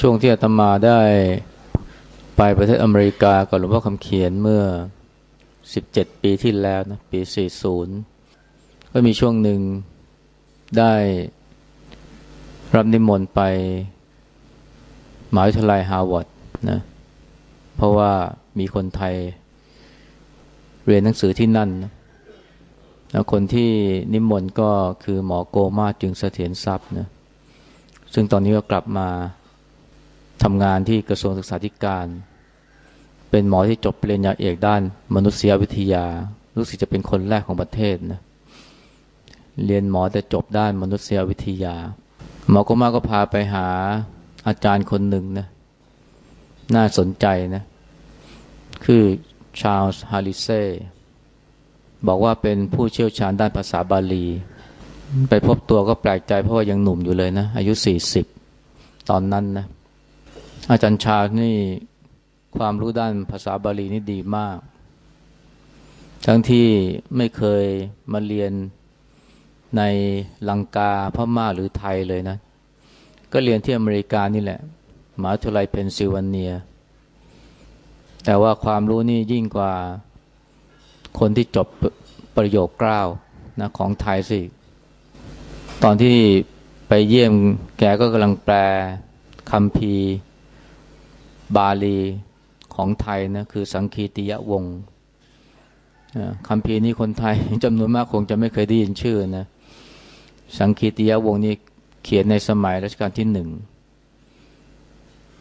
ช่วงที่อาตมาได้ไปประเทศอเมริกากับหลวงพ่อคำเขียนเมื่อ 17 ปีที่แล้วนะปี 40 ก็มีช่วงหนึ่งได้รับนิมนต์ไปมหาวิทยาลัยฮาร์วาร์ดนะเพราะว่ามีคนไทยเรียนหนังสือที่นั่นนะแล้วคนที่นิมนต์ก็คือหมอโกมาจึงเสถียรทรัพย์นะซึ่งตอนนี้ก็กลับมา ทำงานที่กระทรวงศึกษาธิการ เป็นหมอที่จบปริญญาเอกด้าน มนุษยวิทยา รู้สึกจะเป็นคนแรกของประเทศนะ เรียนหมอแต่จบด้านมนุษยวิทยา หมอก็มาก็พาไปหาอาจารย์คนหนึ่งนะ น่าสนใจนะ คือชาลส์ฮาริเซ่บอกว่าเป็นผู้เชี่ยวชาญด้านภาษาบาลี ไปพบตัวก็แปลกใจเพราะว่ายังหนุ่มอยู่เลยนะ อายุสี่สิบตอนนั้นนะ อาจารย์ชาร์ลส์นี่ความรู้ด้านภาษาบาลีนี่ดีมาก ทั้งที่ไม่เคยมาเรียนในลังกาพม่าหรือไทยเลยนะ ก็เรียนที่อเมริกานี่แหละมหาวิทยาลัยเพนซิลเวเนีย แต่ว่าความรู้นี่ยิ่งกว่าคนที่จบประโยคกล้าวนะของไทยสิ ตอนที่ไปเยี่ยมแกก็กำลังแปลคำพี บาลีของไทยนะคือสังคีติยวงศ์คำพีนี้คนไทยจำนวนมากคงจะไม่เคยได้ยินชื่อนะสังคีติยวงศ์นี้เขียนในสมัยรัชกาลที่หนึ่ง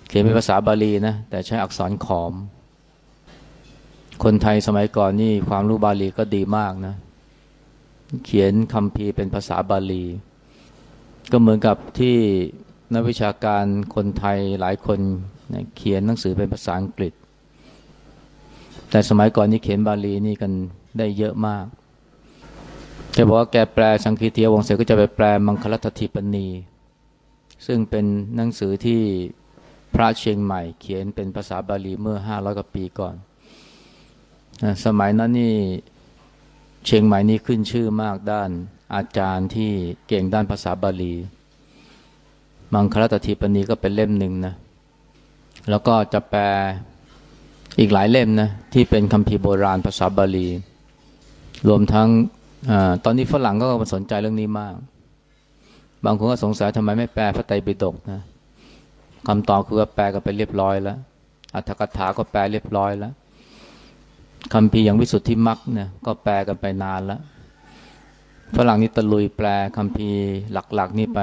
เขียนเป็นภาษาบาลีนะแต่ใช้อักษรขอม คนไทยสมัยก่อนนี่ความรู้บาลีก็ดีมากนะ เขียนคำพีเป็นภาษาบาลี ก็เหมือนกับที่ นักวิชาการคนไทยหลายคนเขียนหนังสือเป็นภาษาอังกฤษ แต่สมัยก่อนนี่เขียนบาลีนี่กันได้เยอะมากแกบอกว่าแกแปลสังคีเตียวงเสก็จะไปแปลมังคลัตถิปณี ซึ่งเป็นหนังสือที่พระเชียงใหม่ เขียนเป็นภาษาบาลีเมื่อห้าร้อยกว่าปีก่อน สมัยนั้นนี่เชียงใหม่นี่ขึ้นชื่อมากด้านอาจารย์ที่เก่งด้านภาษาบาลี มังคลตถิปณีก็เป็นเล่มหนึ่งนะ แล้วก็จะแปลอีกหลายเล่มนะ ที่เป็นคัมภีร์โบราณภาษาบาลี รวมทั้งอตอนนี้ฝรั่งก็มาสนใจเรื่องนี้มาก บางคนก็สงสัยทำไมไม่แปลพระไตรปิฎกนะคำตอบคือว่าแปลกันไปเรียบร้อยแล้วอัตถกถาก็แปลเรียบร้อยแล้วคำพีอย่างวิสุทธิมรรคเนี่ยก็แปลกันไปนานแล้วฝรั่งนี่ตะลุยแปลคำพีหลักๆนี่ไป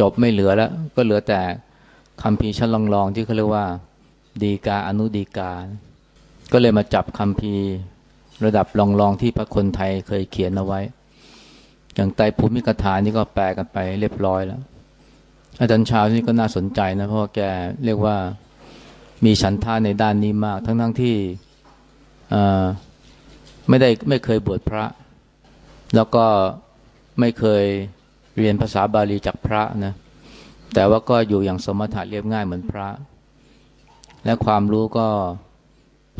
จบไม่เหลือแล้ว ก็เหลือแต่คำพีชั้นลองๆที่เขาเรียกว่า ดีกาอนุดีกา ก็เลยมาจับคำพีระดับลองๆที่พระคนไทยเคยเขียนเอาไว้ อย่างไตภูมิกถานี่ก็แปลกันไปเรียบร้อยแล้ว อาจารย์ชาวนี่ก็น่าสนใจนะ เพราะว่าแกเรียกว่ามีฉันท่าในด้านนี้มาก ทั้งๆที่ไม่ได้ไม่เคยบวชพระ แล้วก็ไม่เคย เรียนภาษาบาลีจากพระนะ แต่ว่าก็อยู่อย่างสมถะเรียบง่ายเหมือนพระ และความรู้ก็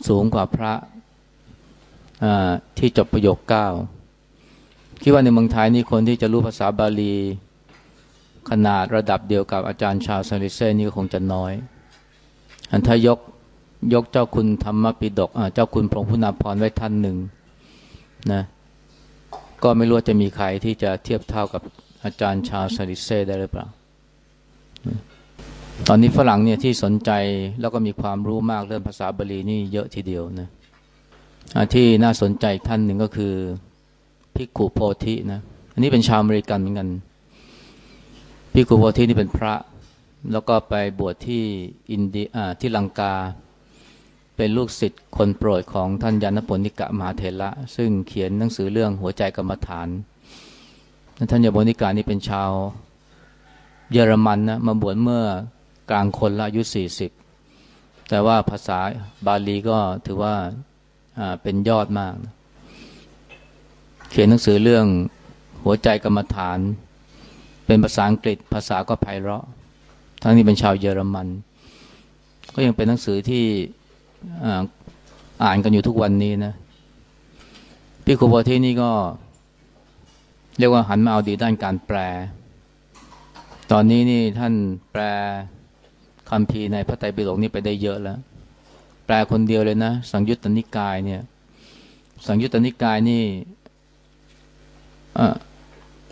สูงกว่าพระที่จบประโยคเก้าคิดว่าในเมืองไทยนี่คนที่จะรู้ภาษาบาลี ขนาดระดับเดียวกับอาจารย์ชาวซาลิเซนี่ก็คงจะน้อย อันถ้ายกยกเจ้าคุณธรรมปิฎกเจ้าคุณพระพุทธพรไว้ท่านหนึ่งนะก็ไม่รู้จะมีใครที่จะเทียบเท่ากับ อาจารย์ชาวซาลิเซได้หรือเปล่า ตอนนี้ฝรั่งเนี่ยที่สนใจแล้วก็มีความรู้มากเรื่องภาษาบาลีนี่เยอะทีเดียวนะที่น่าสนใจท่านหนึ่งก็คือพิกุโพธินะ อันนี้เป็นชาวอเมริกันเหมือนกันพิกุโพธินี่เป็นพระ แล้วก็ไปบวชที่อินเดียที่ลังกา เป็นลูกศิษย์คนโปรดของท่านยานปนิกะมหาเถระซึ่งเขียนหนังสือเรื่องหัวใจกรรมฐาน ท่านยานปนิกะนี่เป็นชาว เยอรมันนะมาบวชเมื่อกลางคนละอายุสี่สิบแต่ว่าภาษาบาลีก็ถือว่าเป็นยอดมากนะเขียนหนังสือเรื่องหัวใจกรรมฐาน เป็นภาษาอังกฤษ ภาษาก็ไพเราะ ทั้งนี้เป็นชาวเยอรมัน ก็ยังเป็นหนังสือที่อ่านกันอยู่ทุกวันนี้นะพี่ครูบอที่นี่ก็ เรียกว่าหันมาเอาดีด้านการแปล ตอนนี้นี่ท่านแปลคำพีในพระไตรปิฎกนี่ไปได้เยอะแล้ว แปลคนเดียวเลยนะ สังยุตตนิกายเนี่ย สังยุตตนิกายนี่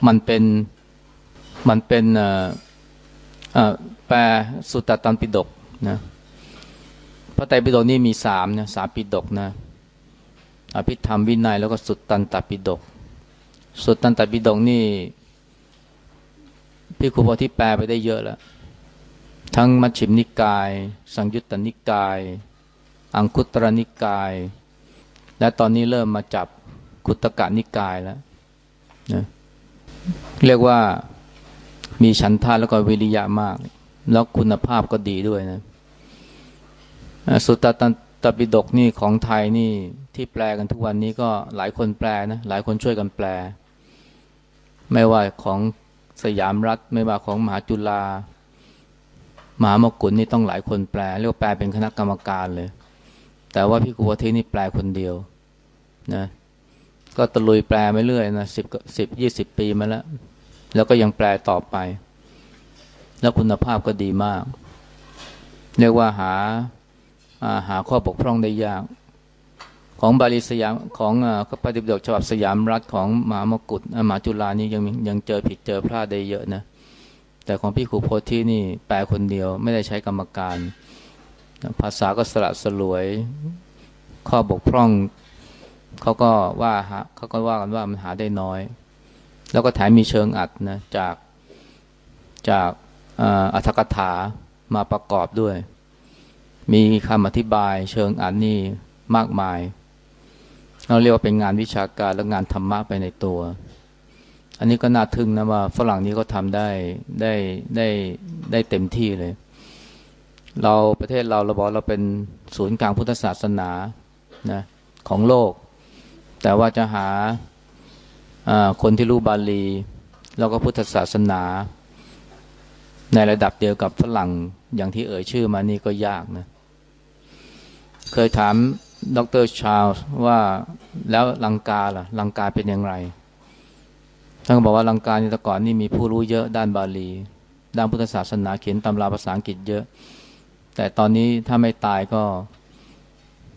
มันเป็นมันเป็นแปลสุตตันปิฎกนะพระไตรปิฎกนี่มีสามนะสามปิฎกนะอภิธรรมวินัยแล้วก็สุตตันตปิฎก สุตตันตปิฎกนี่ พี่ครูพอที่แปลไปได้เยอะแล้ว ทั้งมัชฌิมนิกาย สังยุตตนิกาย อังคุตรนิกาย และตอนนี้เริ่มมาจับกุตกะนิกายแล้วนะเรียกว่ามีฉันทาแล้วก็วิริยะมาก แล้วคุณภาพก็ดีด้วยนะสุตตันตปิฎกนี่ของไทยนี่ที่แปลกันทุกวันนี้ก็หลายคนแปลนะ หลายคนช่วยกันแปล ไม่ว่าของสยามรัฐ ไม่ว่าของมหาจุฬามหามกุลนี่ต้องหลายคนแปลเรียกว่าแปลเป็นคณะกรรมการเลย แต่ว่าพี่กุวเทนี่แปลคนเดียวนะก็ตะลุยแปลไปเรื่อยนะสิบสิบยี่สิบปีมาแล้ว แล้วก็ยังแปลต่อไป แล้วคุณภาพก็ดีมาก เรียกว่าหาหาข้อบกพร่องได้ยาก ของบาลีสยามของปฏิบัติฉบับสยามรัฐของมหามกุฏมหาจุฬานี่ยังยังเจอผิดเจอพลาดได้เยอะนะแต่ของพี่ขูโพธินี่แปลคนเดียวไม่ได้ใช้กรรมการ ภาษาก็สละสลวย ข้อบกพร่องเขาก็ว่าฮะเขาก็ว่ากันว่ามันหาได้น้อย แล้วก็แถมมีเชิงอัดนะจากจากอัธกถามาประกอบด้วย มีคำอธิบายเชิงอัดนี่มากมาย เราเรียกว่าเป็นงานวิชาการและงานธรรมะไปในตัว อันนี้ก็น่าทึ่งนะว่าฝรั่งนี้ก็ทำได้ได้ได้ได้เต็มที่เลย เราประเทศเราเราบอกเราเป็นศูนย์กลางพุทธศาสนานะของโลก แต่ว่าจะหาคนที่รู้บาลี แล้วก็พุทธศาสนา ในระดับเดียวกับฝรั่งอย่างที่เอ่ยชื่อมานี่ก็ยากนะ เคยถาม ดรชาลส์ว่าแล้วลังกาล่ะ ลังกาเป็นอย่างไรท่านก็บอกว่าลังกาในแต่ก่อนนี่มีผู้รู้เยอะด้านบาลี ด้านพุทธศาสนาเขียนตำราภาษาอังกฤษเยอะ แต่ตอนนี้ถ้าไม่ตายก็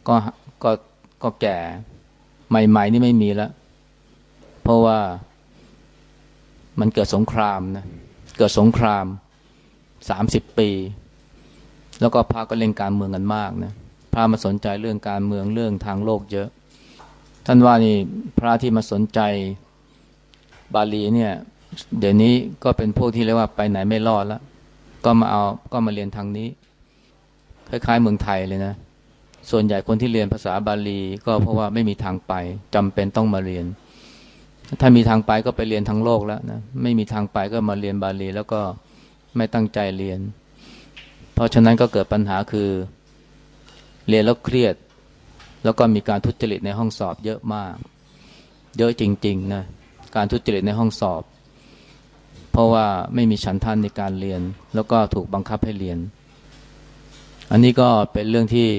ก็ก็ก็แก่ใหม่ ๆ นี่ไม่มีแล้ว เพราะว่ามันเกิดสงครามนะเกิดสงครามสามสิบปี แล้วก็พระก็เล่นการเมืองกันมากนะ พระมาสนใจเรื่องการเมืองเรื่องทางโลกเยอะ ท่านว่านี่พระที่มาสนใจบาลีเนี่ย เดี๋ยวนี้ก็เป็นพวกที่เรียกว่าไปไหนไม่รอดแล้วก็มาเอาก็มาเรียนทางนี้ คล้ายๆเมืองไทยเลยนะ ส่วนใหญ่คนที่เรียนภาษาบาลี ก็เพราะว่าไม่มีทางไปจำเป็นต้องมาเรียน ถ้ามีทางไปก็ไปเรียนทั้งโลกแล้วนะไม่มีทางไปก็มาเรียนบาลี แล้วก็ไม่ตั้งใจเรียน เพราะฉะนั้นก็เกิดปัญหาคือ เรียนแล้วเครียด แล้วก็มีการทุจริตในห้องสอบเยอะมาก เยอะจริง ๆ นะ การทุจริตในห้องสอบ เพราะว่าไม่มีฉันท่านในการเรียน แล้วก็ถูกบังคับให้เรียน อันนี้ก็เป็นเรื่องที่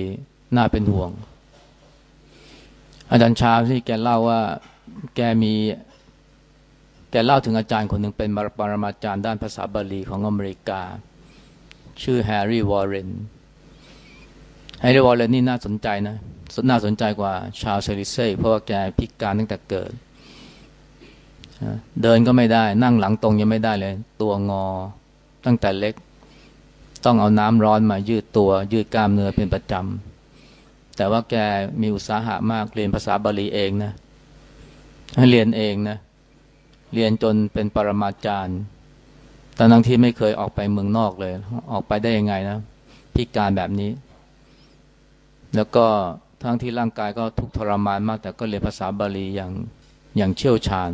น่าเป็นห่วง อาจารย์ชาร์ลส์ที่แกเล่าว่าแกมีแกเล่าถึงอาจารย์คนหนึ่งเป็นปรมาจารย์ด้านภาษาบาลีของอเมริกา ชื่อแฮร์รี่วอร์เรน แฮร์รี่วอร์เรนนี่น่าสนใจนะ น่าสนใจกว่าชาวเซริเซ่เพราะว่าแกพิการตั้งแต่เกิด เดินก็ไม่ได้ นั่งหลังตรงยังไม่ได้เลย ตัวงอตั้งแต่เล็ก ต้องเอาน้ำร้อนมายืดตัว ยืดกล้ามเนื้อเป็นประจำ แต่ว่าแกมีอุตสาหะมาก เรียนภาษาบาลีเองนะ เรียนเองนะ เรียนจนเป็นปรมาจารย์ตอนนั้นที่ไม่เคยออกไปเมืองนอกเลย ออกไปได้ยังไงนะ พิการแบบนี้ แล้วก็ทั้งที่ร่างกายก็ทุกทรมานมาก แต่ก็เรียนภาษาบาลีอย่างอย่างเชี่ยวชาญ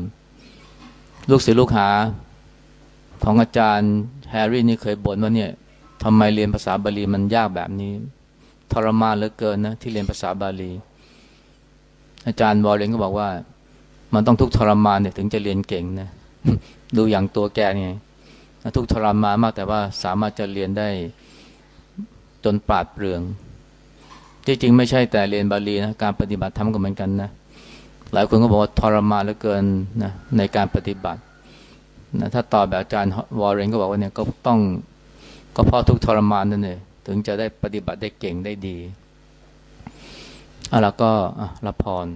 ลูกศิษย์ลูกหาของอาจารย์แฮร์รี่นี่เคยบ่นว่าเนี่ยทำไมเรียนภาษาบาลีมันยากแบบนี้ ทรมานเหลือเกินนะที่เรียนภาษาบาลี อาจารย์วอลเลนก็บอกว่า มันต้องทุกทรมานเนี่ยถึงจะเรียนเก่งนะดูอย่างตัวแกเนี่ยทุกทรมานมากแต่ว่าสามารถจะเรียนได้จนปราดเปรื่อง จริงๆไม่ใช่แต่เรียนบาลีนะการปฏิบัติธรรมก็เหมือนกันนะหลายคนก็บอกว่าทรมานเหลือเกินนะในการปฏิบัตินะถ้าตอบแบบอาจารย์วอร์เรนก็บอกว่าเนี่ยก็ต้องก็เพราะทุกทรมานนั่นเองถึงจะได้ปฏิบัติได้เก่งได้ดีอ่าแล้วก็รับพร